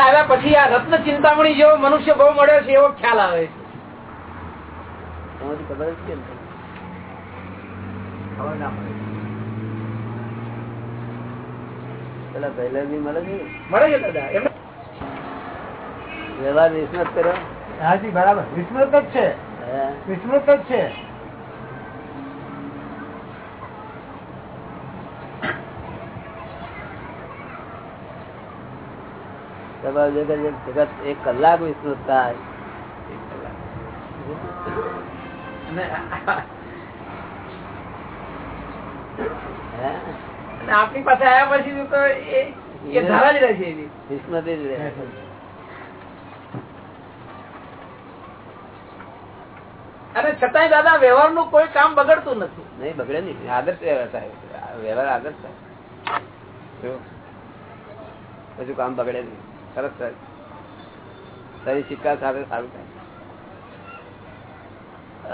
આવ્યા પછી આ રત્ન ચિંતામણી જેવો મનુષ્ય બહુ મળ્યો છે એવો ખ્યાલ આવે છે. તમારી ખબર જ કેમ પેલા પહેલા બી મળે છે મળે છે દાદા વ્યવહાર વિસ્મૃત કર્યો? હાજી બરાબર. વિસ્મૃત જ છે? વિસ્મૃત જ છે. તમારે જગત એક કલાક વિસ્તૃત થાય. અને આપણી પાસે આવ્યા પછી તો એ એ ધારા જ રહે છે એની. જ રહે. અને છતાંય દાદા વ્યવહારનું કોઈ કામ બગડતું નથી. નહીં બગડે નહીં. આદર્શ વ્યવહાર થાય. વ્યવહાર આદર્શ થાય. જો કામ બગડે નહીં. સરસ શરીર સિક્કા સાથે સારું થાય.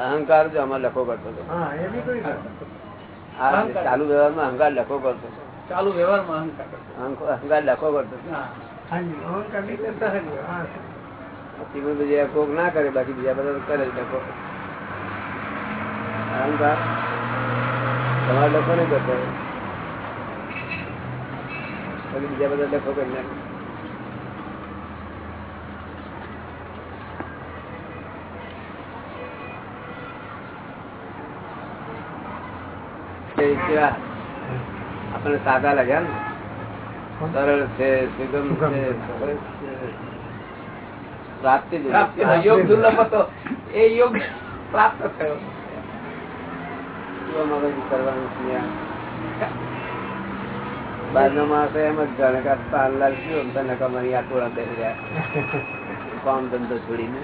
અહંકાર જો આમાં લખો કરતો હતો. ચાલુ વ્યવહારમાં અહંકાર લખો કરતો હતો ચાલુ વ્યવહારમાં અહંકાર અહંકાર લખો કરતો. પછી બીજા કોક ના કરે બાકી બીજા બધા કરે લખો. અહંકાર તમારે લખો નહીં કરતો. બીજા બધા લખો કરી નાખે એ કેવા? આપણને સાદા લાગ્યા ને? સરળ છે સુગમ છે પ્રાપ્તિ યોગ દુર્લભ હતો. એ યોગ પ્રાપ્ત થયો. કરવાનું? બહારનો માણસ એમ જ જાણે કે આ પાર્લર શું તને કમારી આ ટોળા બેસી રહ્યા કામ ધંધો છોડીને.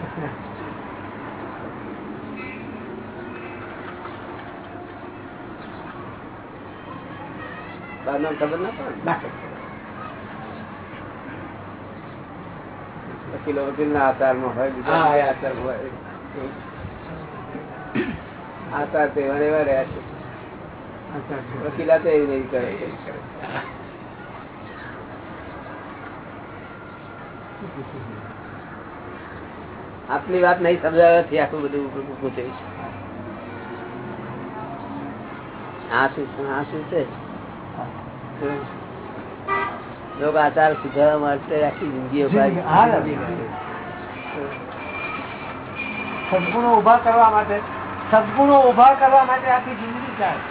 બહારનો ખબર ના પડે? વકીલો વકીલ ના આચારમાં હોય બીજા હા, હોય. આચાર તો એવા એવા રહ્યા છે. અચ્છા, અચ્છા. એવી નહીં કરે આટલી વાત નહીં સમજાવવાથી આખું બધું પૂછે આ શું આ શું છે? લોકો આચાર સુધારવા માટે આખી જિંદગી. સદગુણો ઊભા કરવા માટે સદગુણો ઊભા કરવા માટે આખી જિંદગી ચાલે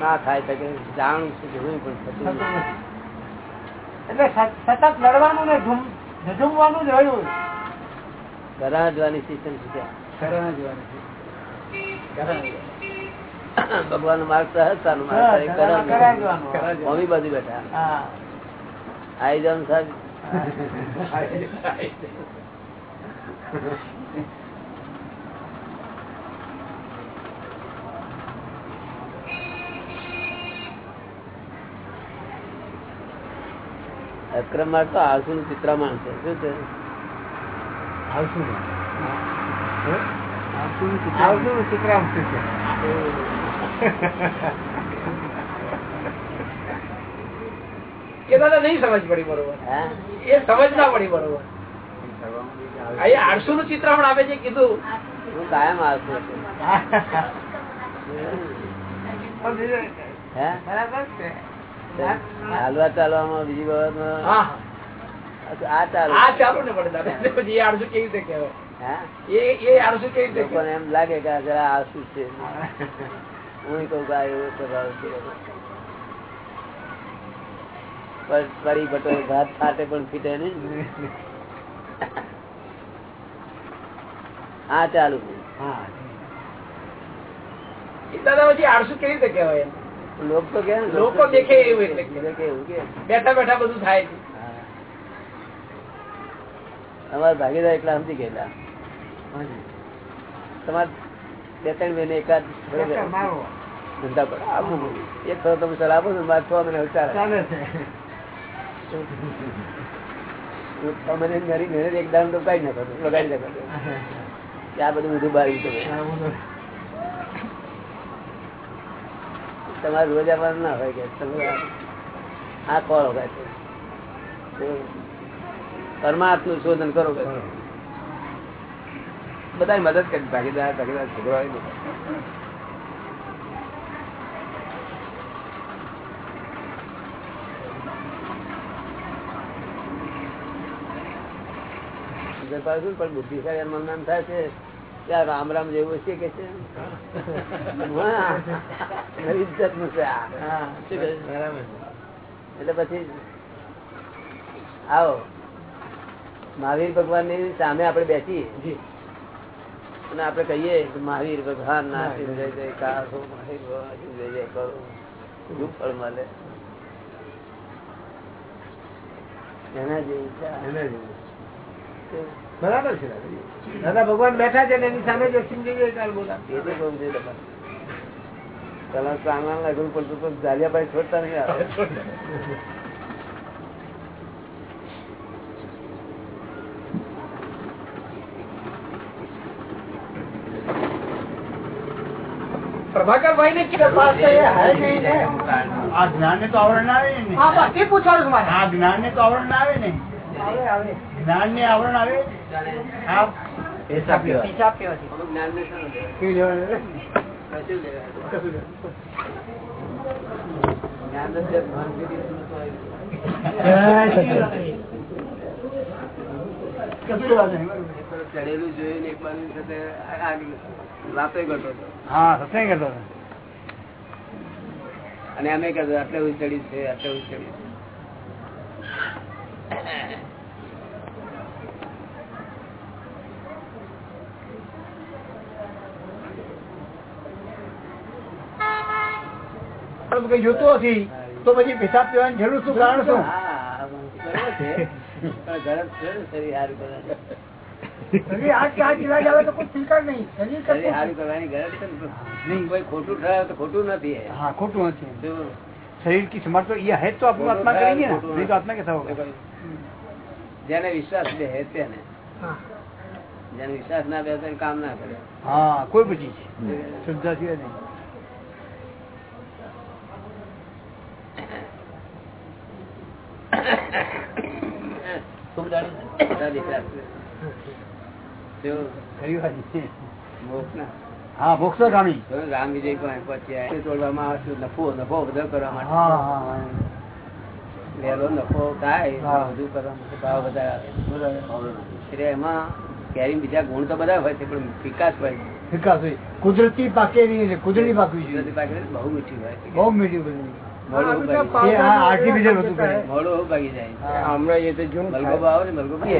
ના થાય શકે જાણું છું જોયું પણ. એટલે સતત લડવાનું ને ઝઝુમવાનું જ રહ્યું ઘણા જોવાની સિસ્ટમ છે. કરણ જોવાનું. ભગવાન નો માર્ગ સહજ સાનો માર્ગ હા, છે. કરાય કરાય જવાનું. કરાય મમ્મી બાજુ બેઠા આઈ જાવ સાહેબ અક્રમ માર્ગ તો આળસુ નું ચિત્ર છે શું છે ને. હે? આવશું ને ચિત્રામ છે. એ દાદા નહીં સમજ પડી બરોબર. એ સમજ ના પડી બરોબર. આઠસો નું પણ આપે છે કીધું. હું કાયમ આળસુ હાલવા ચાલવામાં બીજી બાબત આ ચાલુ. આ ચાલુ ને પડે દાદા. પછી એ આઠસો કેવી રીતે કહેવાય? હા? એ એ આઠસો કેવી રીતે એમ લાગે કે આ જરા આળસુ છે. હું કહું કે એવો સ્વભાવ છે પણ પડી બટો ભાત ફાટે પણ ફીટે ચાલુ હા એ દાદા પછી આઠસો કેવી રીતે કહેવાય એમ? કે ને, લોકો દેખે એવું કે. બેઠા બેઠા બધું થાય. અમારા ભાગીદાર એકલા સમજી ગયેલા. તમારે બે ત્રણ મહિને એકાદ. ધંધા કરો. એક થયો તમે સલાહ આપો મારે છ. મહિને ચાલે છે. મહિને મારી મહેનત એક દામ તો કઈ નાખો લગાડી નાખો કે આ બધું બધું બારી તમે તમારે રોજ આવવાનું ના હોય કે તમે આ આ હોય છે? પરમાત્મનું શોધન કરો કે બધા મદદ કરી ભાગીદાર ભાગીદાર છોકરા હોય પાસે શું? પણ બુદ્ધિશાળી એનું મન થાય છે. કે રામ રામ જેવું છે કે છે? ઇજ્જતનું? એટલે પછી આવો. મહાવીર ભગવાનની સામે આપણે બેસીએ. અને આપણે કહીએ મહાવીર ભગવાન ના જય જય હો મહાવીર ભગવાન જય જય કરો શું ફળ મળે? એના જેવું છે. આ. બરાબર છે દાદા ભગવાન બેઠા છે એની સામે જો સિંધી કાલ બોલા એ તો કહું પેલા સામાન લાગવું પડતું તો જાલિયાભાઈ છોડતા નહીં આવે પ્રભાકરભાઈ ને પાસ. આ જ્ઞાન ને તો આવરણ આવે ને હા બસ એ પૂછવાનું મારે. આ જ્ઞાન ને તો આવરણ આવે ને આવે, આવે. જ્ઞાન ને આવરણ આવે. ચડેલું જોયું ને એક બાજુ સાથે આ કરતો હતો હા સત્સંગ કરતો હતો. અને અમે કહેતો આટલે ઉચડી ચડી છે આટલે ઉચડી ચડી છે. આપડે કઈ જોતું નથી તો પછી પેશાબ પીવાની જરૂર શું કારણ શું? શરીર કી સમર્થ હે તો આપણું આત્મા કરેંગે નહીં તો આત્મા કેસા હોગા? જેને વિશ્વાસ જે હે તેને. જેને વિશ્વાસ ના બે કામ ના કરે. હા કોઈ પૂછી શુદ્ધ સિવાય નહીં. નફો નફો બધો કરવા માટે. એમાં કેરી બીજા ગુણ તો બધા હોય છે પણ વિકાસ હોય વિકાસ હોય. કુદરતી પાકેલી કુદરતી પાકવી કુદરતી પાકેલી બહુ મીઠી હોય બહુ મીઠી હોય આર્ટિફિશિયલ હતું મોડું ભાગી ને મલગોબા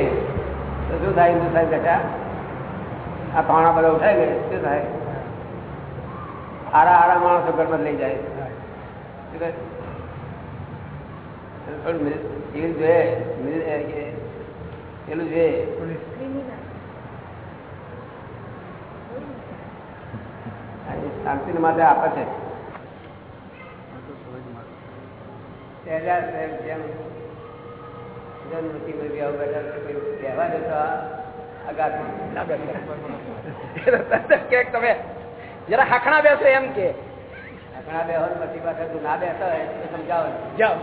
શાંતિ માટે આપે છે. સહેજા સહેજ જેમ જન્મથી કોઈ આવું બેઠા છે, કોઈ કહેવા જતો અગાતમાં બેસો. તમે જરા હાકણા બેસો એમ કે. હાખણા બેહો પછી પાછા તું ના બેસતા હોય તો સમજાવો. જાઓ.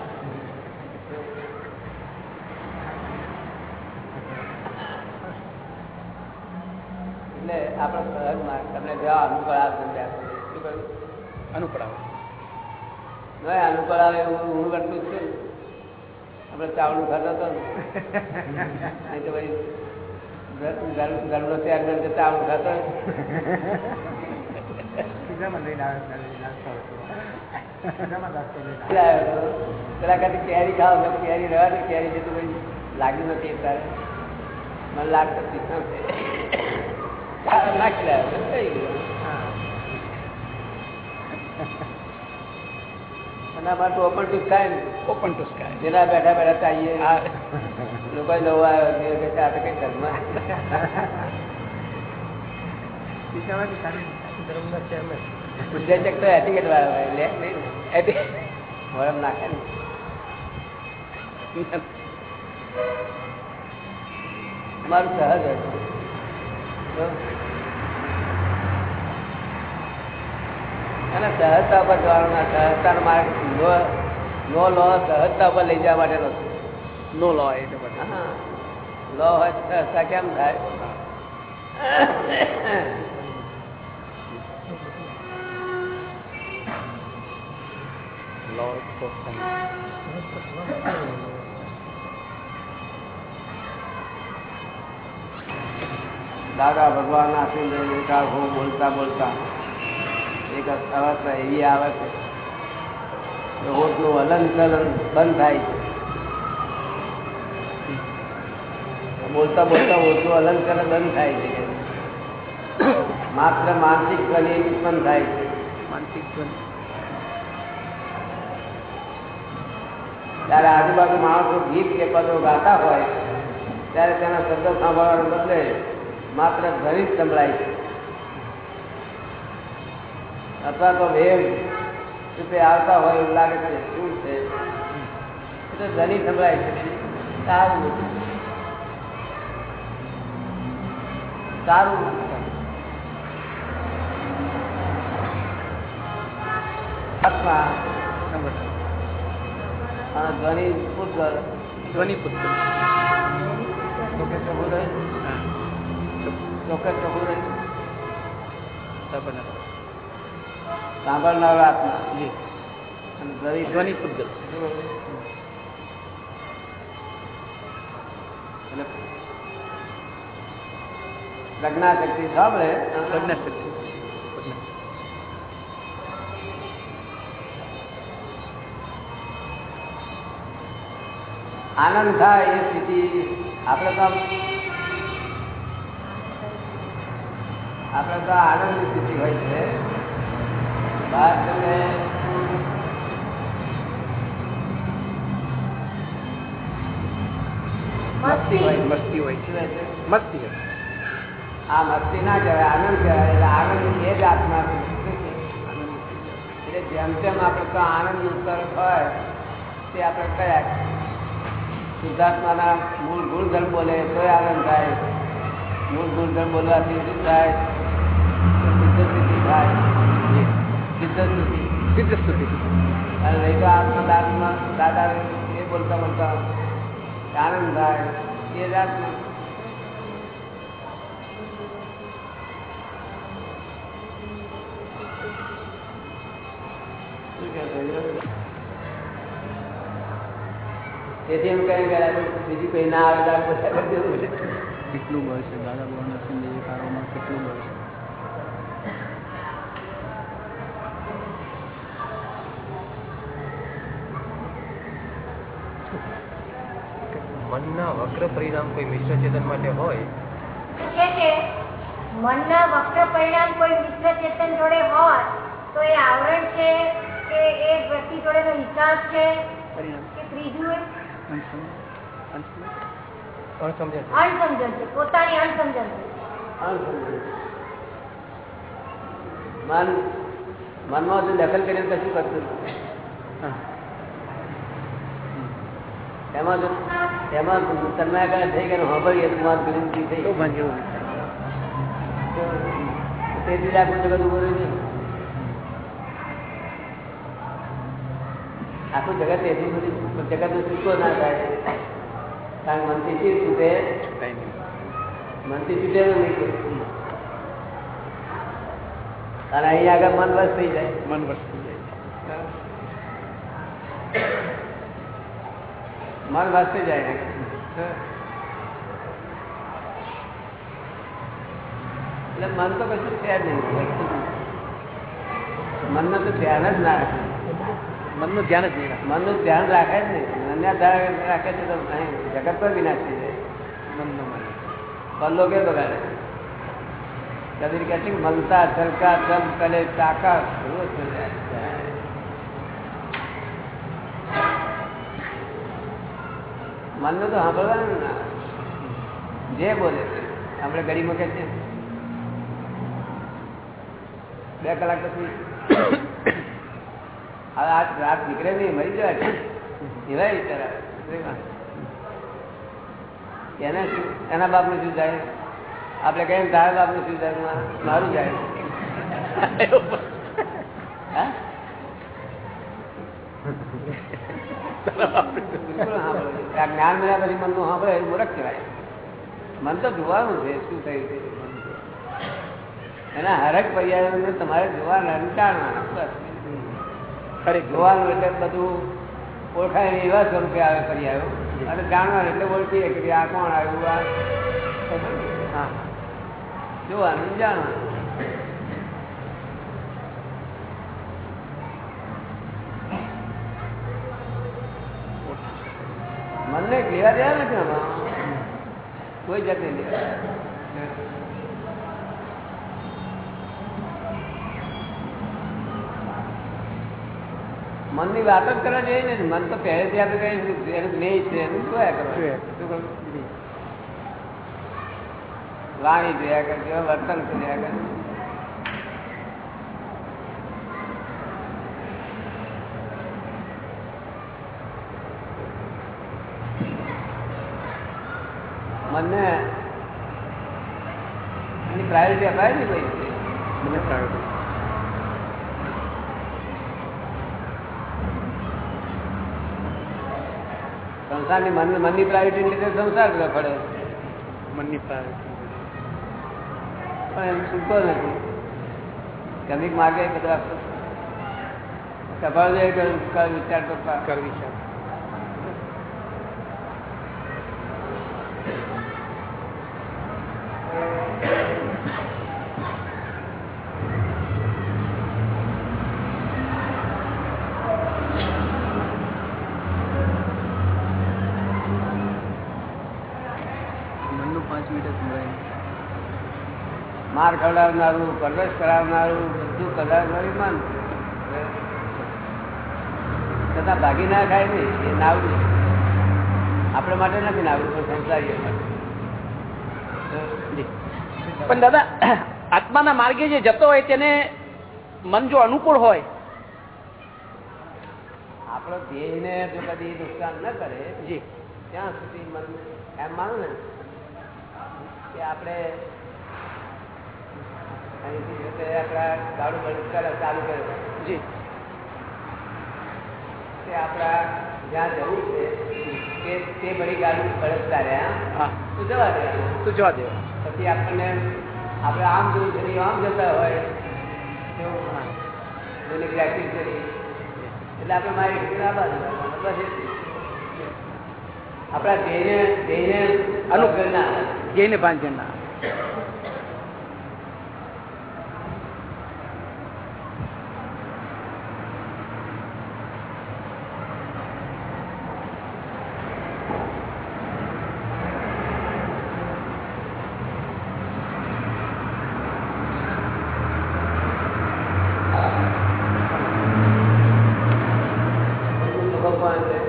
એટલે આપણો તમને જવા અનુકૂળ આવશે. શું કહ્યું? અનુકૂળ નહીં અનુકૂળ આવે એવું હું કરતું જ છું. આપણે ચાવડું ખાતો હતા નહીં તો ભાઈ ગરડો ત્યાગ કરીને ચાવડું ખાતો. પેલા કાંઈ કેરી ખાવ કેરી રહેવા ને કેરી છે તો ભાઈ લાગ્યું નથી તારે મને લાગતું નાખી લાવ્યો થઈ ગયું. અને માટે open to sky open to sky જેના બેઠા બેઠા ચાહીએ. લોકો નવો આવ્યો છે કે આ? તો કઈ ઘરમાં ઉદ્યોજક તો એટિકેટ વાળા હોય લે ને. મોરમ નાખે ને. અમારું સહજ હોય અને સહજતા પર જવાનો સહજતાનો માર્ગ નો નો લો સહજતા પર લઈ જવા માટેનો છે. નો લો એટલે બધા. હા. લો હોય સહજતા કેમ થાય? લો દાદા ભગવાન આશીર્વાદ લઈને બોલતા બોલતા. અવસ્થા એવી આવે છે. હલન ચલન બંધ થાય છે. બોલતા બોલતા હોઠનું હલન ચલન બંધ થાય છે. માત્ર માનસિક ધ્વનિ ઉત્પન્ન થાય છે. માનસિક ત્યારે આજુબાજુ માણસો ગીત કે પદો ગાતા હોય ત્યારે તેના શબ્દ સાંભળવાને બદલે માત્ર ધરી જ સંભળાય છે. અથવા તો વેવ રૂપે આવતા હોય એવું લાગે છે શું છે? એટલે તો ધ્વનિ સંભળાય છે. સારું. સારું. આત્મા ધ્વનિ પૂતગલ ધ્વનિ પુત્ર. ચોખ્ખે ચોખ્ખું રહે ચોખ્ખે ચોખ્ખું રહે સાંભળનાર આત્મા. ધ્વનિ પુદ્ગલ એટલે પ્રજ્ઞાશક્તિ સાંભળે. પ્રજ્ઞા શક્તિ આનંદ થાય એ સ્થિતિ આપણે તો આપણે તો આનંદની સ્થિતિ હોય છે. મસ્તી હોય મસ્તી હોય છે? મસ્તી હોય. આ મસ્તી ના કહેવાય આનંદ કહેવાય એટલે આનંદ એ જ આત્મા એટલે જેમ જેમ આપણે તો આનંદ ઉત્તર હોય તે આપણે કયા? શુદ્ધાત્માના મૂળ ગુણધર્મ બોલે તો આનંદ થાય. મૂળ ગુણધર્મ બોલવાથી શું થાય? સિદ્ધ સિદ્ધિ થાય. સિદ્ધ સ્થિતિ સિદ્ધ સ્તુતિ અને નહીં તો આત્મા દાદા દાદા એ બોલતા બોલતા આનંદ થાય એ જ આત્મા શું કહે છે? તેથી એમ કહે કે બીજું કઈ ના આવે તો આ બધા કરી દેવું છે. કેટલું બળ છે દાદા ભગવાન નરસિંહ કારોમાં કેટલું બળ મનના વક્ર પરિણામ કોઈ મિશ્ર ચેતન માટે હોય? છે કે મનના વક્ર પરિણામ કોઈ મિશ્ર ચેતન જોડે હોય તો એ આવરણ છે કે એ વ્યક્તિ જોડેનો વિકાસ છે કે ત્રીજું અણસમજણ અણસમજણ છે. પોતાની અણસમજણ છે. મન મનમાં જો દખલ કરીને કશું કરતું? નથી. એમાં જો એમાં તન્માયાકાર થઈ ગયા સાંભળીએ તો માર વિનંતી થઈ. એવું ભાન જેવું તેથી જ આખું જગત ઉભું રહ્યું છે. આખું જગત તેથી બધું જગત નો છૂટકો ના થાય. કારણ કે મનથી શી છૂટે? છૂટાય નહીં. મનથી છૂટે નહીં અને અહીં આગળ મન વસ થઈ જાય. મન વસ્તુ જાય છે મન વસ જાય એટલે મન તો કશું છે જ નહીં. મનનું તો ધ્યાન જ ના રાખે. મનનું ધ્યાન જ નહીં રાખે. મનનું ધ્યાન રાખે જ નહીં. અન્ય ધ્યાન રાખે છે તો જગત પર વિનાશ થઈ જાય. મનનું મન પલ્લો કે બગાડે? કદી છે મલતા ચરકા દમ કરે ચાકા રોજ ચલ્યા. મનનું તો સાંભળવાનું ના જે બોલે. આપણે ગડી મૂકે છે? બે કલાક પછી હવે આ રાત નીકળે નહીં મરી જાય એવા વિચાર આવે. એના શું? એના બાપનું શું જાય આપણે કહીએ તારા બાપનું શું જાય મારું જાય. હા. આ જ્ઞાન મળ્યા પછી મનનું સાંભળે એ મૂર્ખ કહેવાય. મન તો જોવાનું છે શું થયું છે. એના હરક પર્યાવરણ તમારે જોવાના જાણવાના બસ. જોવાનું એટલે બધું ઓળખાય ને એવા સ્વરૂપે આવે પર્યાયો અને જાણવાનું એટલે ઓળખીએ કે આ કોણ આવ્યું આ. જોવાનું જાણવાનું. મનને લેવા દેવા નથી આમાં. કોઈ જાતે લેવા મનની વાત જ કરવા જોઈએ ને મન તો પહેલેથી આપણે કઈ એનું જ્ઞેય છે એનું જોયા કરવા? વાણી જોયા કરજો વર્તન જોયા કરજો મનને એની પ્રાયોરિટી અપાય ને ભાઈ? મને સારું સંસારની મન મનની પ્રાયોરિટી લીધે સંસાર બધા પડે. મનની પ્રાયોરિટી પણ એમ છૂટતો નથી. ક્રમિક માર્ગે બધા સફળ જાય વિચાર તો પા- ખવડાવનારું પરવેશ કરાવનારું બધું કરાવનારું મન. છતાં ભાગી ના ખાય નહીં એ નાવડું આપણે માટે નથી નાવડું પણ સંસારીઓ માટે. પણ દાદા આત્માના માર્ગે જે જતો હોય તેને મન જો અનુકૂળ હોય આપણો ધ્યેયને જો કદી નુકસાન ન કરે જી. ત્યાં સુધી મન એમ માનું ને કે આપણે અહીંથી જો તે આપણા ગાડું બળદ કરે ચાલુ કરે જી. તે આપણા જ્યાં જવું છે તે બધી ગાડું બળદતા રહ્યા હા? તો જવા દે. તું જવા દે. પછી આપણને આપણે આમ જવું છે આમ જતા હોય હા. પ્રેક્ટિસ કરી એટલે આપણે મારી રીતે. બસ. આપણા ધ્યેયને ધ્યેયને અનુગ્રહ ના આવે. જઈને પાંચ જણના મનનું જોખમ પણ છે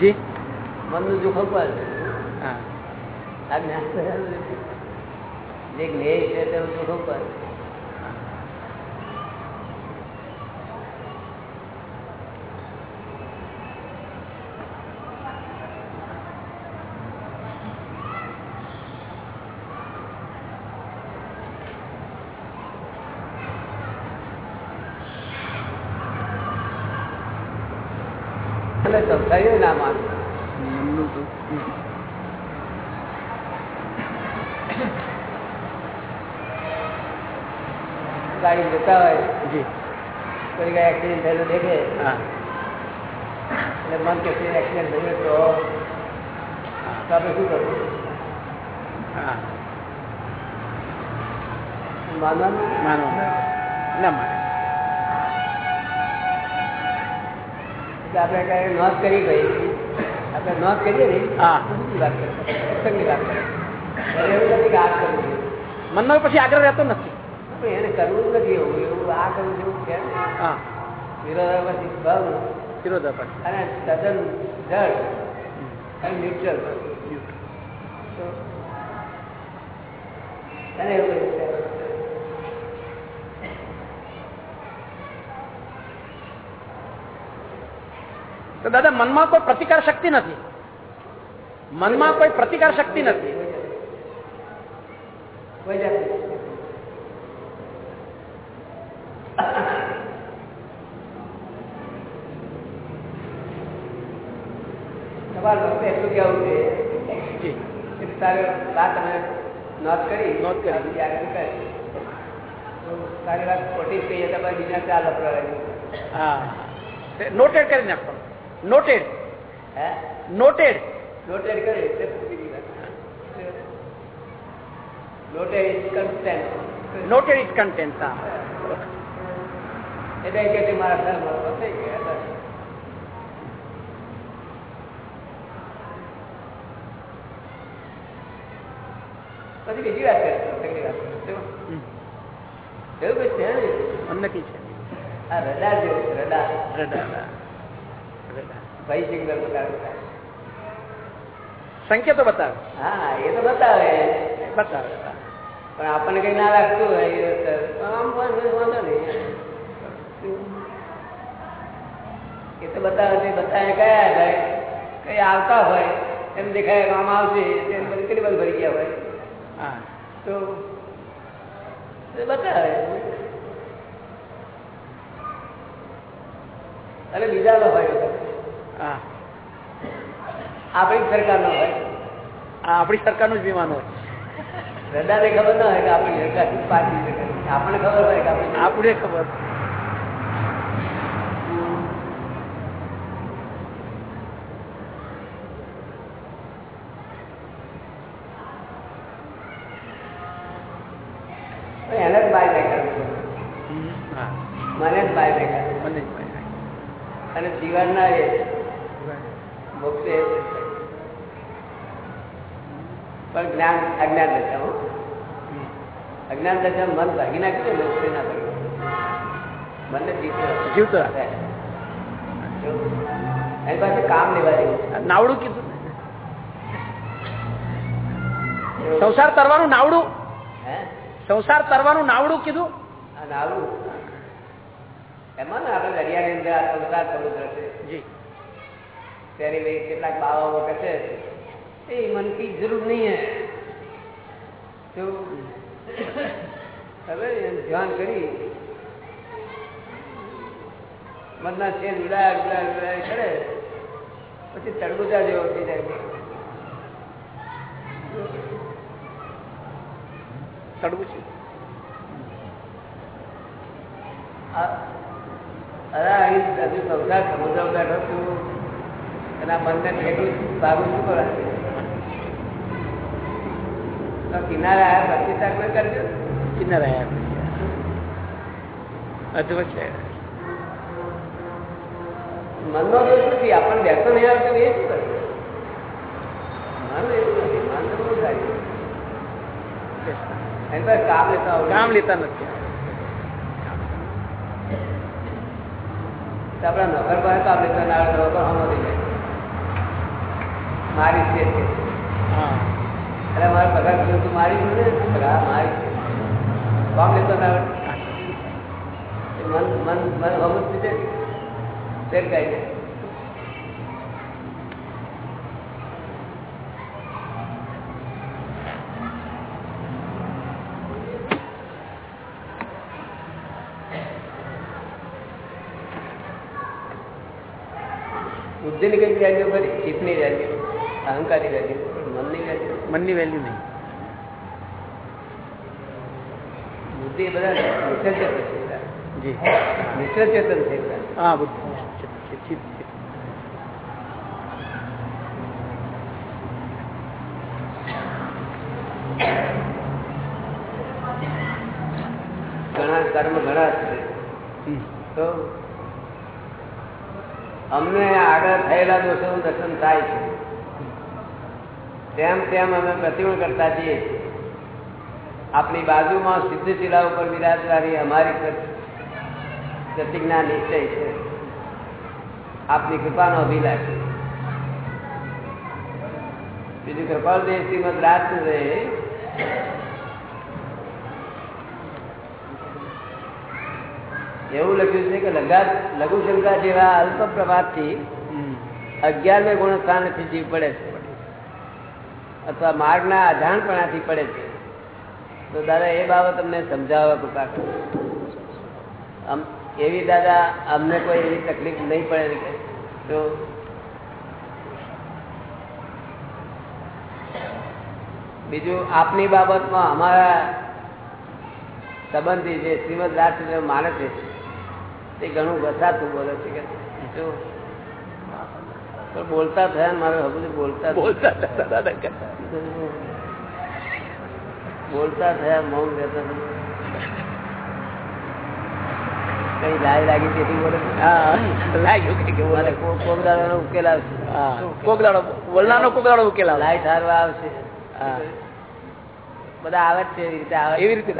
જી મનનું જોખમ પણ છે હા આ જ્ઞાન થયેલું નથી. જે જ્ઞેય છે તેનું જોખમ પણ છે. એટલે ના માનવું ગાડી જતા હોય કોઈ કઈ એક્સિડન્ટ થયેલું દેખે એટલે મન કે એક્સિડન્ટ થયું તો આપણે શું કરવું? માનવાનું? માનો ના માને. આપણે કઈ નોંધ કરી ભાઈ. આપણે નોંધ કરીએ ને વાત કરીએ. સત્સંગની વાત કરીએ. એવું નથી કે આ કરવું છે. પછી આગળ રહેતો નથી. એને કરવું જ નથી એવું એવું આ કરવું જેવું છે. હા. વિરોધાભાસી ભાવ વિરોધાભાસ. અને તદ્દન જળ અને ન્યુટ્રલ. અને એવું કર્યું છે. તો દાદા મનમાં કોઈ પ્રતિકાર શક્તિ નથી મનમાં કોઈ પ્રતિકાર શક્તિ નથી કોઈ જાતની. સવાલ વખતે એટલું કહેવું છે જી કે તારે વાત અમે નોંધ કરી નોંધ કરી. બીજી આગળ કરી તો તારી વાત ખોટી જ કહીએ તો પછી બીજા ચાર લફડા હા નોટેડ કરી નાખો નોટેડ હે નોટેડ નોટેડ કરી noted is content noted is content હા. એટલે કે મારા ઘરમાં થઈ ગયા પછી બીજી વાત કરીશું. એવું કઈ છે આ રડાર જેવું રડાર. રડા રડા ભાઈ સિંગર બતાવે સંકેતો બતાવે. હા એ તો બતાવે. બતાવે. પણ આપણને કઈ ના લાગતું હોય તો આમ વાંધો નહીં. એ તો બતાવે છે બતાવે કયા ભાઈ? કઈ આવતા હોય એમ દેખાય કે આમ આવશે તેમ બધી કેટલી બધી ભરી ગયા હોય. હા. તો એ બતાવે. અને બીજાનો હોય હા આપણી સરકારનો હોય. આપણી સરકારનું જ વિમાન હોય. રડાને ખબર ના હોય કે આપણી સરકાર પાર્ટી આપણને ખબર હોય કે આપણી ખબર. એને જ બાય દેખાડું હમ. મને જ બાય ભાઈ. અને જીવનના એ પણ જ્ઞાન અજ્ઞાન દશા અજ્ઞાન દશા મન ભાગી નાખ્યું ને મુક્તિ ના ભાગી મનને જીવતો એની પાસે કામ લેવા જેવું નાવડું કીધું સંસાર તરવાનું નાવડું. હે? સંસાર તરવાનું નાવડું કીધું. આવું એમાં ને આપણે દરિયાની અંદર આ સંસાર સમુદ્ર છે. જી. ત્યારે કેટલાક બાવાઓ કહે છે. એ મન કી જરૂર નહીં હે. તો હવે ધ્યાન કરી. મનના છેદ ઉડા ઉડાય ઉડાય કરે. પછી તડબુજા જેવો થઈ જાય. તડવું છે અરે અહીં હજુ સમુદ્ર બેઠો છું અને આ મનને ભેગું ભાગું શું કરે? તો કિનારે આવ્યા પછી તાર કોઈ કરજો કિનારે આવ્યા અદ્ભુત છે મનનો દોષ નથી આપણને બેસો નહીં આવતો એ શું કરે મન એવું નથી મન તો બહુ સારી. એની પાસે કામ લેતા. કામ લેતા નથી તો આપણા નોકર પાસે કામ લેતા ના આવડે નોકર હમો થઈ જાય. મારી છે. હા. અરે મારે પગાર કર્યો તું મારી છું. ને હા મારી છે. કામ લેતો ના આવડે એ મન મન મન હમું થઈ જાય ફેર કાંઈ જાય બુદ્ધિની કઈ વેલ્યુ ખરી. ચિત્તની વેલ્યુ, અહંકારની વેલ્યુ. પણ મનની વેલ્યુ નહીં. બુદ્ધિ બધા મિશ્ર ચેતન છે. જી. મિશ્ર ચેતન છે હા બુદ્ધિ. છે. ઘણા કર્મ ઘણા છે. તો અમને આગળ થયેલા દોષોનું દર્શન થાય છે. તેમ તેમ અમે પ્રતિમણ કરતા જઈએ છીએ. આપણી બાજુમાં સિદ્ધ શિલા ઉપર વિરાજવાની અમારી પ્ર- પ્રતિજ્ઞા નિશ્ચય છે આપની કૃપાનો અભિલાષ. બીજું કૃપાલ દેવ શ્રીમદ રહે એવું લખ્યું છે કે લગા લઘુશંકા જેવા અલ્પ પ્રભાતથી અગિયારમે ગુણ સ્થાનથી જીવ પડે છે અથવા માર્ગના અજાણપણાથી પડે છે. તો દાદા, એ બાબત અમને સમજાવવા કૃપા એવી દાદા અમને કોઈ એવી તકલીફ નહીં પડે તો બીજું, આપની બાબતમાં અમારા સંબંધી જે શ્રીમદ રાજચંદ્ર માને છે, તે ઘણું ઘસાતું બોલે છે કે પણ બોલતા થયા મારે હવે બોલતા બોલતા. બોલતા થયા મૌન રહેતા કઈ લાય લાગી તેથી બોલે લાગ્યું કે કેવું મને લાગ્યું. કોક કોક દાડાનો ઉકેલ આવશે. હા. બધા આવે છે એવી રીતે આવે એવી રીતે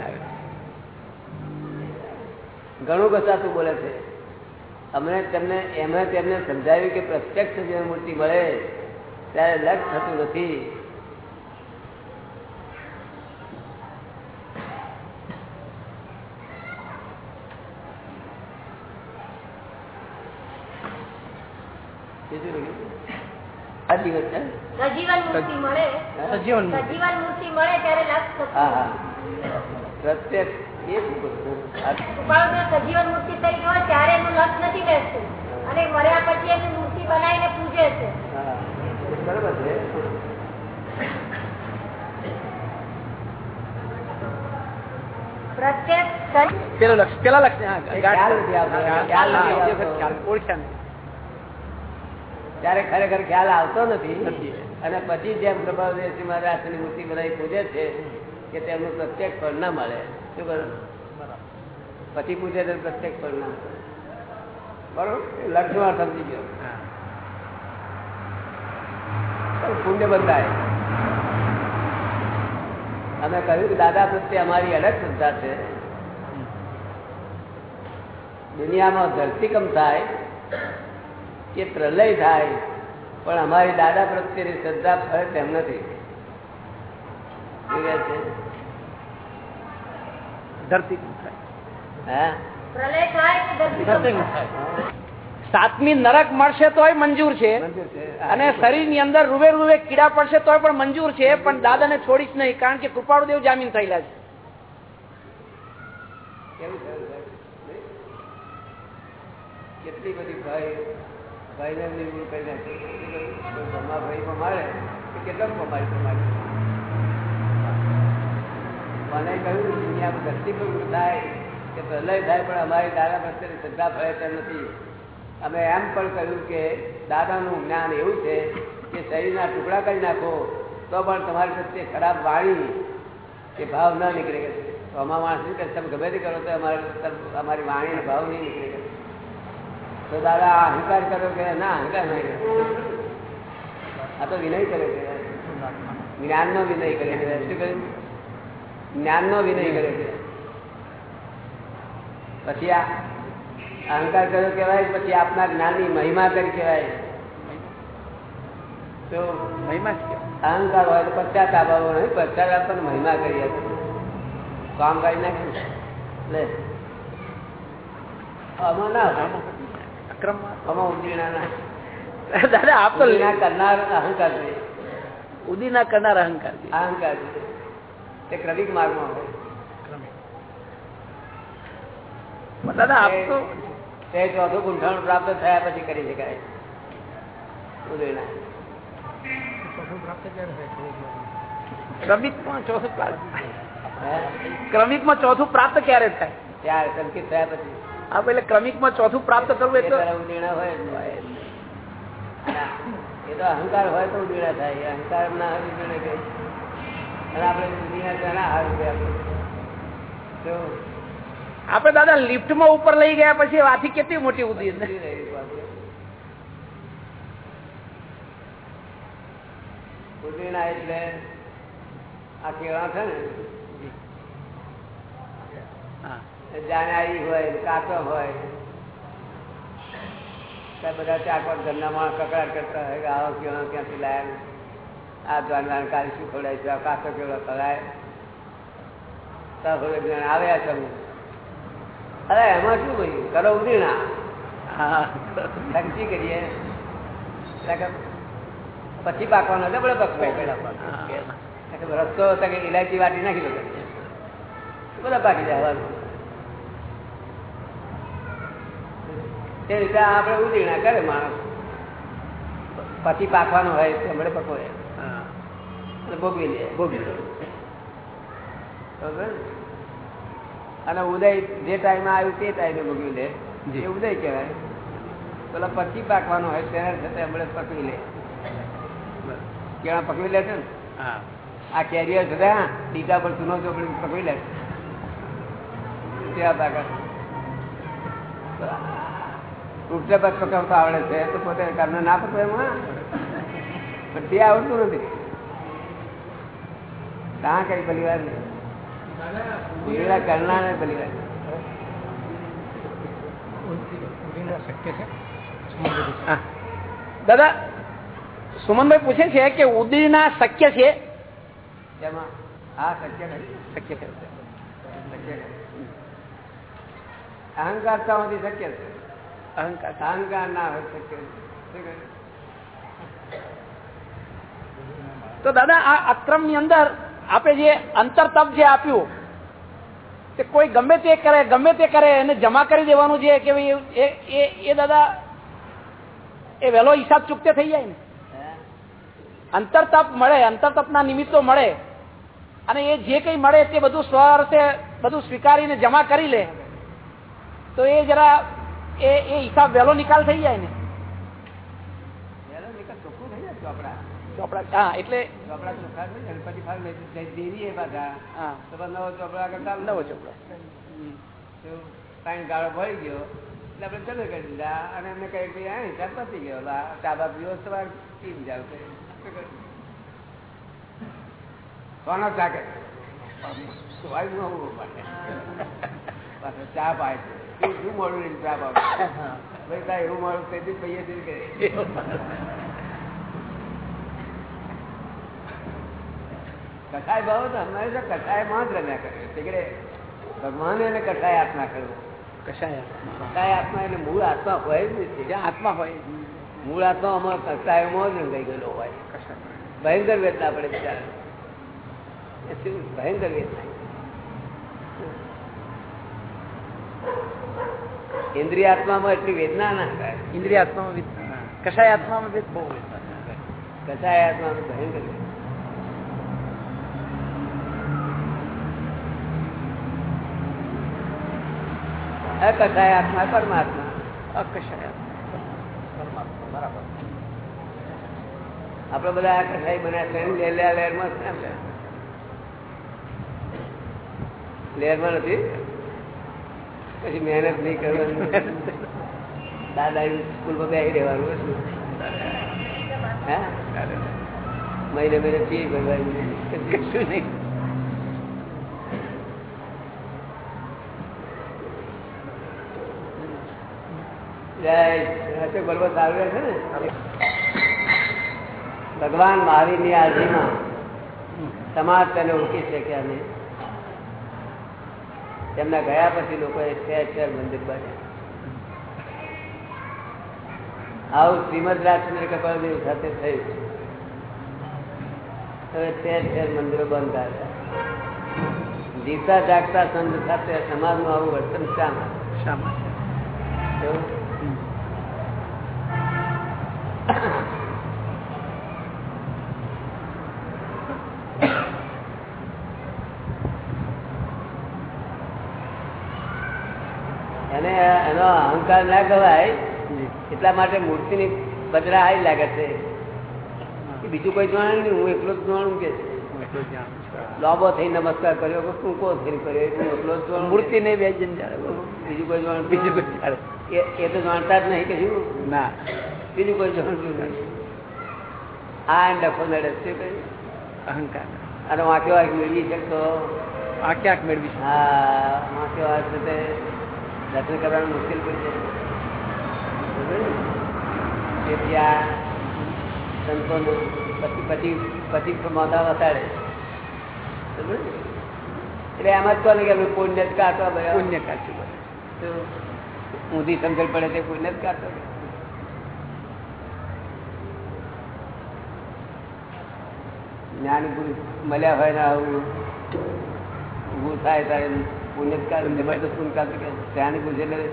ઘણું કસાતું બોલે છે. અમને તેમને એમણે તેમને સમજાવ્યું કે પ્રત્યક્ષ જે મૂર્તિ મળે. ત્યારે લક્ષ થતું નથી. પ્રત્યક્ષ. સજીવન મૂર્તિ ત્યારે એનું લક્ષ નથી બેસતું અને મર્યા પછી એની મૂર્તિ બનાવીને પૂજે છે બરોબર છે પેલો લક્ષ પેલા લક્ષ હા, એ ગાંઠ. ખ્યાલ નથી આવતો. હા, ખ્યાલ હા, નથી એ આવતો. વખત ખ્યાલ ઓળખ્યા નહીં. ત્યારે ખરેખર ખ્યાલ આવતો નથી નથી. અને પછી જેમ પ્રભાવદેવજી મહારાજની મૂર્તિ બનાવી પૂજે છે કે તેમનું પ્રત્યેક ફળ ના મળે શું કરું? પછી પૂજે તો પ્રત્યેક પરિણામ. બરોબર? લક્ષમાં સમજી ગયો. પુણ્ય બંધાય. અમે કહ્યું કે દાદા પ્રત્યે અમારી અલગ શ્રદ્ધા છે. દુનિયામાં ધરતીકમ થાય કે પ્રલય થાય પણ અમારી દાદા પ્રત્યેની શ્રદ્ધા ફરે તેમ નથી. છે? ધરતી થાય. હા પ્રલય થાય કે ધરતીકંપ ધરતી થાય? થાય. સાતમી નરક મળશે તોય મંજૂર છે અને શરીરની અંદર રૂવે રૂવે કીડા પડશે તોય પણ મંજૂર છે પણ દાદાને છોડીશ નહીં કારણ કે કૃપાળુદેવ જામીન થયેલા છે? કેટલી બધી ભાઈ ભાઈને નિર્મૂળ કરી નાખી ભાઈ કેટલા પમાડી મને કહ્યું, દુનિયામાં ગતિ પર થાય કે પ્રલય થાય, પણ અમારી દાદા પ્રત્યેની શ્રદ્ધા ફળે તેમ નથી. અમે એમ પણ કહ્યું કે દાદાનું જ્ઞાન એવું છે કે શરીરના ટુકડા કરી નાખો, તો પણ તમારી પ્રત્યે ખરાબ વાણી કે ભાવ ન નીકળે. કે અમારા માણસ કે તમે ગમે તે કરો તો અમારે અમારી વાણીનો ભાવ નહીં નીકળે. તો દાદા અહંકાર કરો કે ના, અહંકાર નહીં આ તો વિનય કરે છે. જ્ઞાનનો વિનય કરે છે. શું કર્યું જ્ઞાનનો વિનય કરે છે. પછી આ અહંકાર કર્યો કેવાય પછી આપના જ્ઞાનની મહિમા કરી કેવાય તો મહિમા અહંકાર હોય તો પશ્ચાતાપ આવવો નહીં પશ્ચાતાપ પણ મહિમા કરી કામ કરી નાખ્યું લે. આમાં ના અક્રમ આમાં ઉંદીના ના. દાદા આપ તો કરનાર અહંકાર છે. ઉદીના કરનાર અહંકાર અહંકાર છે. તે ક્રમિક માર્ગમાં હોય. દાદા આપ તો તે ચોથું ગુંઠાણું પ્રાપ્ત થયા પછી કરી શકાય. ઉદયના. ક્રમિકમાં ચોથું પ્રાપ્ત ક્રમિકમાં ચોથું પ્રાપ્ત ક્યારે થાય? ત્યારે સંકેત થયા પછી. આપ એટલે ક્રમિકમાં ચોથું પ્રાપ્ત કરવું એ એટલે નિર્ણય હોય એ તો અહંકાર હોય તો ઉદીણા થાય. અહંકાર ના હોય કઈ? અને દાદા લિફ્ટ લિફ્ટમાં ઉપર લઈ ગયા પછી આથી કેટલી મોટી ઉદી એટલે આ કેળા છે ને? હા. જાનારી હોય કાચો હોય. બધા ચાર પાંચ ધંધામાં કકડાટ કરતા હોય કે આવો કેળો ક્યાંથી લાયા આ દ્વારનાર કાલે શું ખવડાય છે કાચો કેળો ખવડાય? ત્યાં થોડે આવ્યા છે અરે એમાં શું ભાઈ કરો ઉદીણા નક્કી કરીએ. એટલે કે પછી પાકવાનો ડબડે પકવે પેલા પાક રસ્તો હતો કે ઇલાયચી વાટી નાખી દો બધા પાકી જાય. હવાનું તે રીતે આપણે ઉદીણા કરે માણસ. પછી પાકવાનો હોય તો હમણાં પકવે હા. અને ભોગવી લે. ભોગવી લે. અને ઉદય જે ટાઈમે આવ્યું તે ટાઈમે ભોગવી લે. જી. એ ઉદય કહેવાય. પેલા પછી પાકવાનો હોય ત્યારે છતાં હમણાં પકવી લે. કેળા પકવી લે છે ને? આ કેરિયર છે ત્યાં ટીકા પર ચૂનો ચોપડી પકવી લે ત્યાં તાકાત વૃક્ષ પકવતા આવડે છે તો પોતે કારણે ના પકવે એમાં. પણ તે આવડતું નથી. ત્યાં કઈ પરિવાર નહીં બીજા કરનાર ને પરિવાર શક્ય છે દાદા સુમનભાઈ પૂછે છે કે ઉદીના શક્ય છે? તેમાં આ શક્ય નથી. શક્ય છે. શક્ય નથી. શક્ય છે. અહંકાર. અહંકાર ના હોય શક્ય? તો દાદા આ અક્રમની અંદર આપણે જે અંતર તપ જે આપ્યું તે કોઈ ગમે તે કરે ગમે તે કરે એને જમા કરી દેવાનું છે કે ભાઈ એ- દાદા એ વહેલો હિસાબ ચૂકતે થઈ જાય ને. અંતર તપ મળે અંતર તપના નિમિત્તો મળે. અને એ જે કંઈ મળે તે બધું સ્વર્થે બધું સ્વીકારીને જમા કરી લે. તો એ જરા એ એ હિસાબ વહેલો નિકાલ થઈ જાય ને વહેલો નિકાલ ચોખ્ખું થઈ જાય ચોપડા ચોપડા એટલે ચોપડા ચોખ્ખા થઈ જાય ને પછી ફાળ દેવી એ પાછા. હા. તો પછી નવો ચોપડા આગળ નવો ચોપડો. ત્રણ ગાળો ભરી ગયો. એટલે આપણે ચાલુ કરી દીધા. અને એમને કહી કે હા હિસાબ પતી ગયો. લા, ચા પીવો પી જાવ પાય છે. શું મોડું ચા પાવ? ભાઈ તારે મોડું તેથી પૈયે કરે ભાવ તો અમારે તો કસાયમાં જ રમ્યા કરે ભગવાને એને કથાય આત્મા કરવો. કશાય કસાય આત્મા એટલે મૂળ આત્મા હોય જ નથી. આત્મા હોય. મૂળ આત્મા અમારા કસાયમાં જ રંગાઈ ગયેલો હોય. ભયંકર વેદના પડે બિચારા શું? ભયંકર વેદના. ઇન્દ્રિય આત્મામાં એટલી વેદના ના થાય. ઇન્દ્રિય આત્મામાં કશાય આત્મામાં બહુ બહુ કસાય આત્મામાં ભયંકર વેદના. અકસાય આત્મા પરમાત્મા. અકસાય બરાબર. આપડે બધા આ કસાઈ બન્યા છે ને લે- લે- લેરમાં છે ને. લેરમાં નથી? પછી મહેનત નહીં કરવાની. દાદા સ્કૂલમાં બેસી રહેવાનું શું? હે? મહિને મહિને ફી ભરવાની. કશું નહીં. જય. હાથે ની? ભગવાન હાજરીમાં સમાજ તેને ઓળખી શક્યા નહીં? તેમના ગયા પછી લોકોએ ઠેર ઠેર મંદિર બન્યા આવું શ્રીમદ રાજચંદ્ર કપાલદેવ સાથે થયું. હવે શેર શેર મંદિરો બંધ આવ્યા જીવતા જાગતા સંત સાથે સમાજનું આવું વર્તન શા માટે? શા માટે? એવું? એને એનો અહંકાર ના કહેવાય એટલા માટે મૂર્તિની બદરા આવી લાગે છે. બીજું કોઈ જાણે નહીં હું એકલો જ જાણું કે. લોબો થઈ નમસ્કાર કર્યો કે ટૂંકો થઈ કર્યો એટલું એકલો જ મૂર્તિ નહીં બે જણ. બીજું કોઈ જાણ. બીજું કોઈ જાણે. એ એ તો જાણતા જ નહીં કે શું? ના. બીજું કોઈ જાણતું નહીં આ એમ ડખો નડે છે અહંકાર. અને વાંચો વાંચ મેળવી શકતો આ ક્યાંક મેળવી. હા વાંચો વાંચ તે દર્શન કરવાનું મુશ્કેલ પડી જાય? તેથી આ સંતોનું પછી પછી પછી માતા વસાડે? એટલે એમ જ કહો ને કે પુણ્ય જ કાઢવા પુણ્ય કાઢશું. ઊંધી સમજણ પડે તે પુણ્ય જ કાઢતો જ્ઞાની પુરુષ મળ્યા હોય ને આવું ઊભું થાય ત્યારે પુણ્યકાર જબરદસ્ત પુણ્ય જ્ઞાની પુરુષ એટલે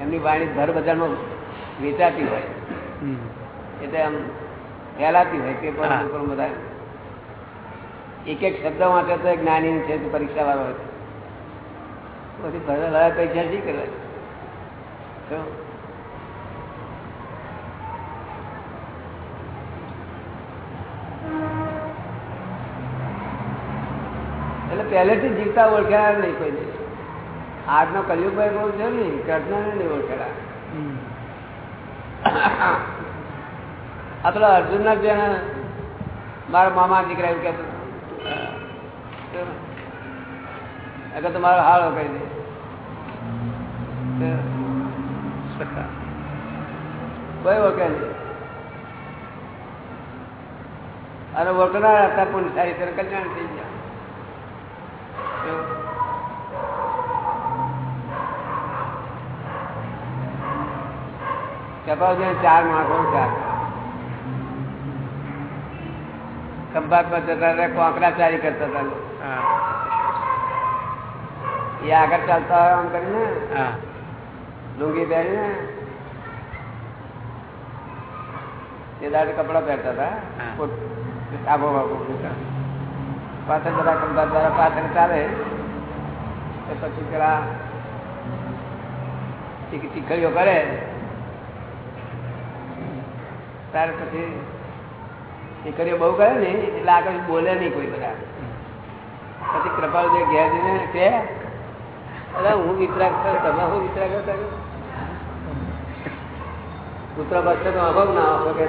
એમની વાણી ઘર બજારમાં વેચાતી હોય. એટલે આમ ફેલાતી હોય તે. પણ બધા એક એક શબ્દ વાંચે તો જ્ઞાની છે પરીક્ષા વાળો હોય પછી ભરેલા પૈસા શી કરે એટલે પહેલેથી જીવતા ઓળખ્યા નહીં કોઈને આજનો કલયુગભાઈ બહુ છે ને કૃષ્ણને નહીં ઓળખેલા. આ પેલા અર્જુન ના છે મારા મામા દીકરા એવું કહેતો તો મારો હાળો કરી દે. કોઈ ઓળખે નહીં અને ઓળખનાર હતા પણ સારી તરફ કલ્યાણ થઈ ગયા. કપાવજે ચાર માણસો ચાર ખંભાત પર જતા હતા કોંકરાચારી કરતા હતા એ આગળ ચાલતા હોય આમ કરીને લુંગી પહેરીને તે દાડે કપડા પહેરતા હતા કોટ- આબો બાબો પાછળ જરા કરતા દ્વારા પાછળ ચાલે. એ પછી પેલા ચીક- કરે. ત્યાર પછી ચીકડીઓ બહુ કરે ને, એટલે આગળ બોલે નહીં કોઈ બધા. પછી કૃપાલ જે ઘેર જઈને કે અરે હું વિતરાક છું, તમે હું વિતરાક હતા પુત્ર બચ્ચે તો અભાવ ના આપો કે.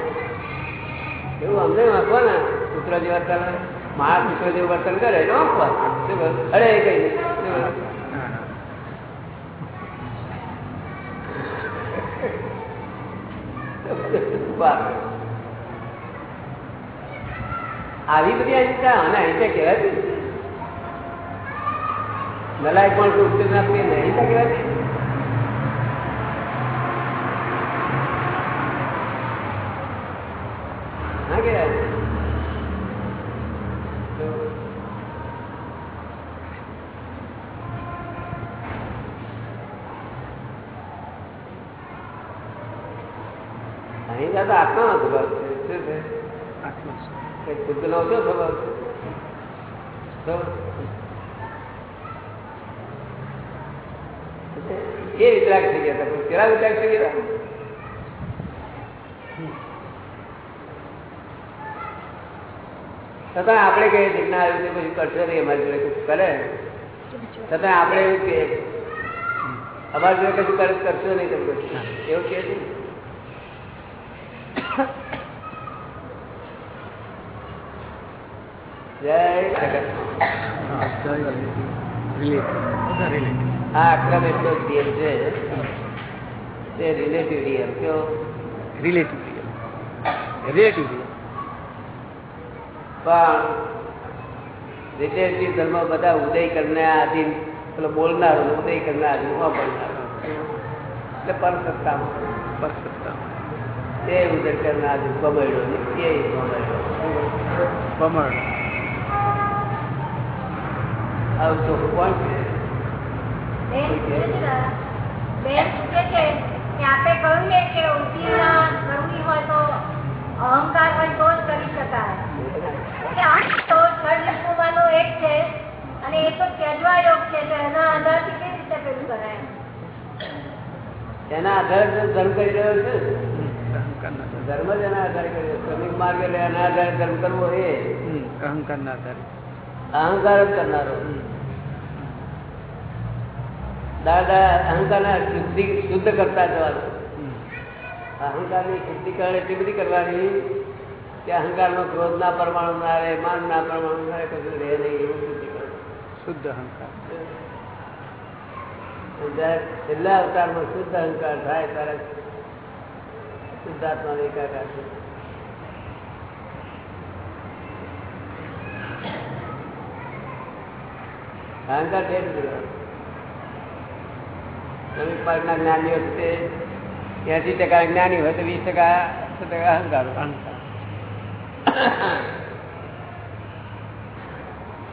એવું અમને આપો ને પુત્ર જેવા વર્તન મારા પુત્ર જેવું વર્તન કરે? અરે, કઈ. આવી બધી અહિંસા, અને અહિંસા કહેવાતી નલાય પણ કોઈ અહિંસા કહેવાય છે હા કહેવાય છે. તો અહિંસા તો આત્માનો સ્વભાવ છે શું છે કઈ શુદ્ધ નો ઓછો સ્વભાવ છે તો એ વિતરાગ થઈ ગયા હતા પેલા વિતરાગ થઈ ગયા હતા? છતાં આપણે કહીએ છીએ કે ના આવી રીતે પછી કરશો નહીં અમારી જોડે કશું કરે છતાં આપણે એવું કહીએ અમારી જોડે કશું કરે તો કરશો નહીં તમે કશું. એવું કહે છે ને? જય જગત આ અક્રમ એટલો જ નિયમ છે તે રિલેટિવ ધર્મ બધા ઉદય કરનાર આધીન પેલો બોલનારો ઉદય કરનાર આધીન પડનારો એટલે પર સત્તા તે ઉદય કરનાર આધીન બમડ્યો ને તે બમડ્યો આવું તો કોણ છે બેન પૂછે છે ને, બેન પૂછે છે. કે આપે કહ્યું ને કે ઉત્તીર્ણ કરવી હોય તો અહંકાર હોય તો જ કરી શકાય. એટલે આ તો ષડરિપુમાંનો એક છે અને એ તો ત્યજવા યોગ છે તો એના આધારથી કેવી રીતે પેલું કરાય? એના આધારે તો ધર્મ કરી રહ્યો છે. ધર્મ જ એના આધારે કર્યો શ્રમિક માર્ગ એના આધારે ધર્મ કરવો એ. અહંકાર ના આધારે. અહંકાર જ કરનારો. દાદા અહંકાર શુદ્ધિ શુદ્ધ કરતા જવાનું. અહંકારની શુદ્ધિકરણ એટલી બધી કરવાની કે અહંકાર નો ક્રોધ ના પરમાણુ ના રહે માન ના પરમાણુ ના રહે કશું રહે નહીં એવું શુદ્ધિકરણ શુદ્ધ અહંકાર. છેલ્લા અવતારમાં શુદ્ધ અહંકાર થાય ત્યારે શુદ્ધાત્મા એકાકાર છે અહંકાર છે જ બધો. શ્રમિક માર્ગના જ્ઞાનીઓ છે તે એસી ટકા જ્ઞાની હોય તો વીસ ટકા ટકા અહંકાર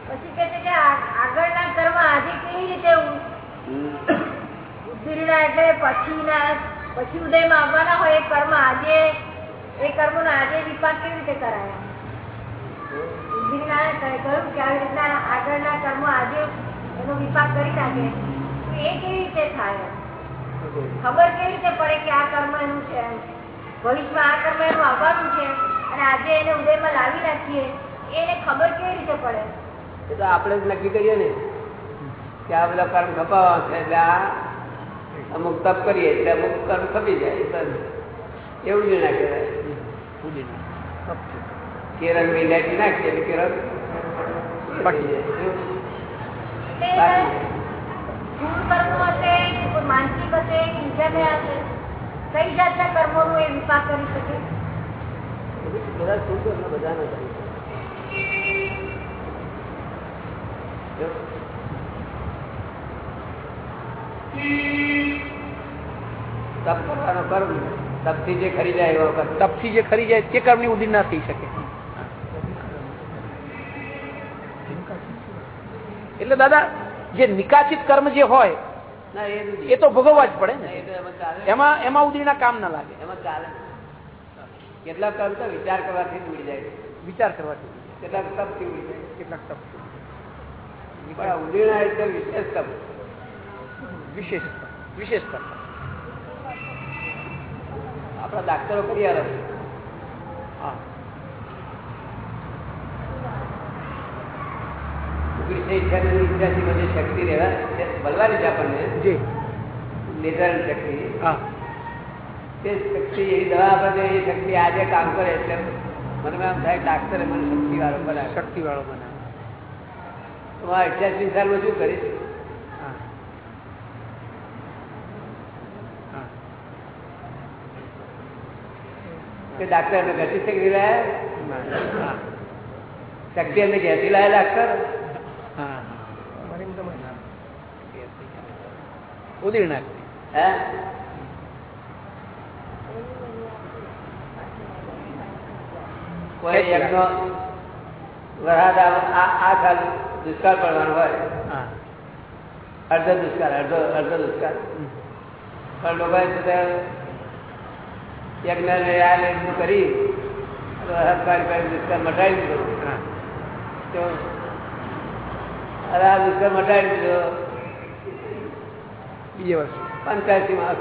પછી કે છે કે આગળના કર્મ આજે કેવી રીતે ઉ- એટલે પછીના પછી ઉદયમાં આવવાના હોય એ કર્મ આજે એ કર્મનો આજે વિપાક કેવી રીતે કરાય? ઉત્તીર્ણ કહ્યું કે આવી રીતના આગળના કર્મો આજે એનો વિપાક કરી નાખે તો એ કેવી રીતે થાય? ખબર કેવી રીતે પડે કે આ કર્મ એનું છે? ભવિષ્યમાં આ કર્મ એનું આવવાનું છે અને આજે એને ઉદયમાં લાવી નાખીએ એને ખબર કેવી રીતે પડે? એ તો આપણે જ નક્કી કરીએ ને કે આ બધા કર્મ ખપાવવા છે એટલે આ અમુક તપ કરીએ એટલે અમુક કર્મ ખપી જાય એવું જ ના કહેવાય. કેરળ વિલાયતી નાખીએ એટલે કેરળ પટી જાય. તપ કરવાનો કર્મ તપથી જે ખરી જાય એવો તપથી જે ખરી જાય તે કર્મની ઉદીર ના થઈ શકે. એટલે દાદા જે નિકાચિત કર્મ જે હોય ના એ એ તો ભોગવવા જ પડે ને. એમાં એમાં ઉદીરના કામ ના લાગે. એમાં ચાલે કેટલાક કર્મ તો વિચાર કરવાથી ઉડી જાય વિચાર કરવાથી કેટલાક તપથી ઉડી જાય. કેટલાક તપ ઉડીના એટલે વિશેષ તપ. વિશેષ વિશેષ તપ. આપણા ડાક્ટરો કરી આવે હા. ઓગણીસો ઇઠ્યાસી ઇઠ્યાસીમાં જે શક્તિ રહેવા બળવાની છે આપણને જી. નિર્ધારણ શક્તિ. હા. તે શક્તિ એવી દવા આપે એ શક્તિ આજે કામ કરે એટલે મને એમ થાય ડાક્ટરે મને શક્તિ વાળો બનાવે શક્તિ વાળો બનાવે તો આ અઠ્યાસી સાલમાં શું કરીશ? હા. હા. કે ડાક્ટર શક્તિ લાયા? શક્તિ લાયા ડાક્ટર હા ઉદીર નાખતી હે? કોઈ એકનો વરસાદ આ આ સાલ દુષ્કાળ પડવાનો હોય. હા. અડધો દુષ્કાળ અડધો અડધો દુષ્કાળ. પણ લોકોએ ત્યાં યજ્ઞ ને આ બધું કરી વરસાદ પાડી દુષ્કાળ મટાડી દીધો. હા. તો અરે આ દુષ્કાળ મટાડી દીધો. બીજે વર્ષે. પંચ્યાસી માસ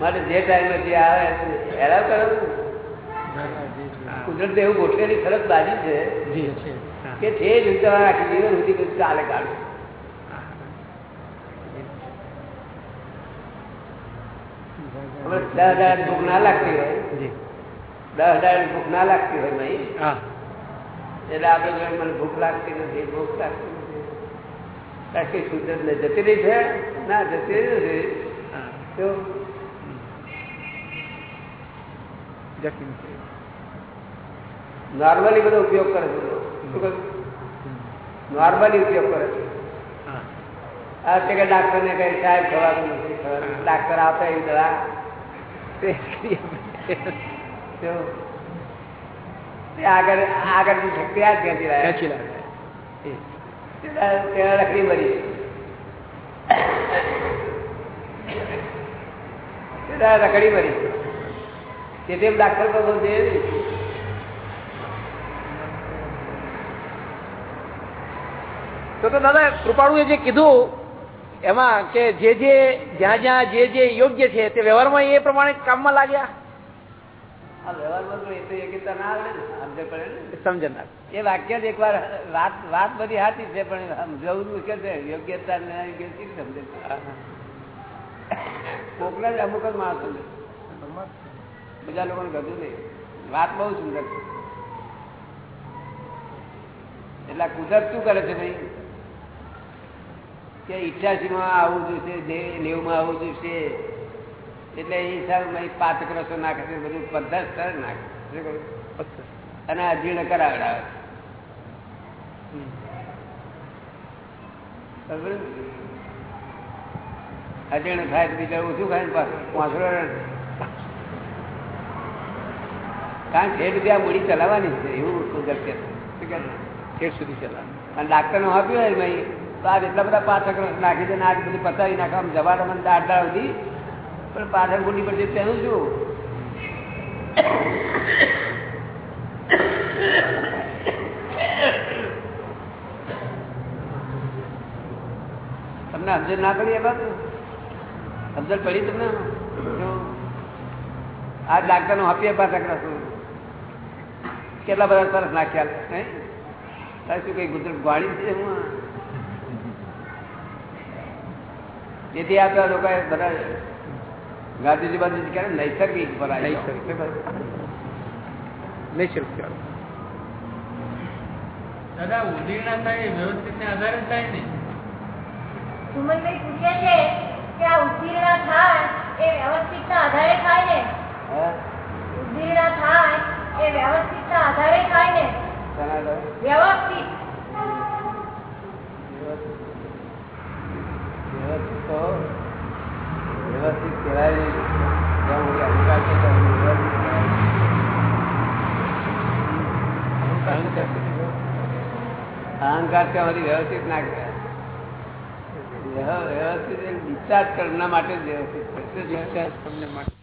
માટે જે ટાઈમે જે આવે હેરાન કરો કુદરત એવું ગોઠવેલી સરસ બાજી છે જી કે તે જ રીતે આખી જીવન સુધી બધું ચાલે કાઢું. દસ હજાર ભૂખ ના લાગતી હોય. દસ હજાર ભૂખ ના લાગતી હોય ભાઈ એટલે આપણે મને ભૂખ લાગતી નથી ભૂખ લાગતી બાકી કુદરત ને જતી રહી છે ના જતી રહી નથી. તો નોર્મલી બધો ઉપયોગ કરે છે શું નોર્મલી ઉપયોગ કરે છે. આ છે કે ડાક્ટર ને કઈ સાહેબ ખવાતું નથી ડાક્ટર આપે એ દવા આગળ આગળની શક્તિ આ જ? ખેંચી એ લકડી મરી રખડી મરી તેથી ડાક્ટર બહુ નહીં. તો તો દાદા કૃપાળુએ જે કીધું, એમાં કે જે જે જ્યાં જ્યાં જે જે યોગ્ય છે તે વ્યવહારમાં એ પ્રમાણે કામમાં લાગ્યા એ વાક્ય જ એકવાર વાત વાત બધી સાચી છે પણ સમજાવવું મુશ્કેલ છે. યોગ્યતા સમજે? કોકના જ અમુક જ માણસો બીજા લોકોને ગતું નહીં. વાત બહુ સુંદર છે. એટલે કુદરત શું કરે છે ભાઈ? કે ઇઠ્યાસી માં આવું જોઈશે નેવું માં આવું જોઈશે. એટલે એ હિસાબે પાચક રસો નાખે છે બધું બધા સ્તર નાખે અને અજીર્ણ કરાવડાવે અજીર્ણ થાય તો બીજા ઓછું ખાય ને પાંચસો કારણ કે ત્યાં મૂડી ચલાવવાની છે એવું કે છે. ઠેર સુધી ચલા અને ડાક્ટરનું આપ્યું હોય ભાઈ તો આ એટલા બધા પાછળ નાખી દે ને આ બધી પતાવી નાખવા આમ જવા મને દાડ સુધી પણ પાછળ ગુડી પડશે તેનું શું તમને સમજણ ના પડી એ બાજુ? સમજણ પડી તમને? આ ડાક્ટરનું આપીએ પાછા કરશું કેટલા બધા સરસ નાખ્યા નહીં? શું કઈ ગુજરાત ગાડી છે હું જેથી આ બધા લોકોએ બધા ગાંધીજી બાજુ ક્યારે નૈસર્ગિક પર નૈસર્ગિક. દાદા ઉદીર્ણા થાય એ વ્યવસ્થિત ને આધારે થાય ને? સુમનભાઈ પૂછે છે કે આ ઉત્તીર્ણ થાય એ વ્યવસ્થિત ના આધારે થાય ને? હે? થાય એ વ્યવસ્થિત ના આધારે થાય ને? વ્યવસ્થિત. વ્યવસ્થિત તો વ્યવસ્થિત કહેવાય અહંકાર છે સુધી વ્યવસ્થિત કહેવાય. અહંકાર ત્યાં સુધી વ્યવસ્થિત ના કહેવાય. વ્યવ- વ્યવસ્થિત ડિસ્ચાર્જ કરવા માટે જ વ્યવસ્થિત ડિસ્ચાર્જ કરવા માટે.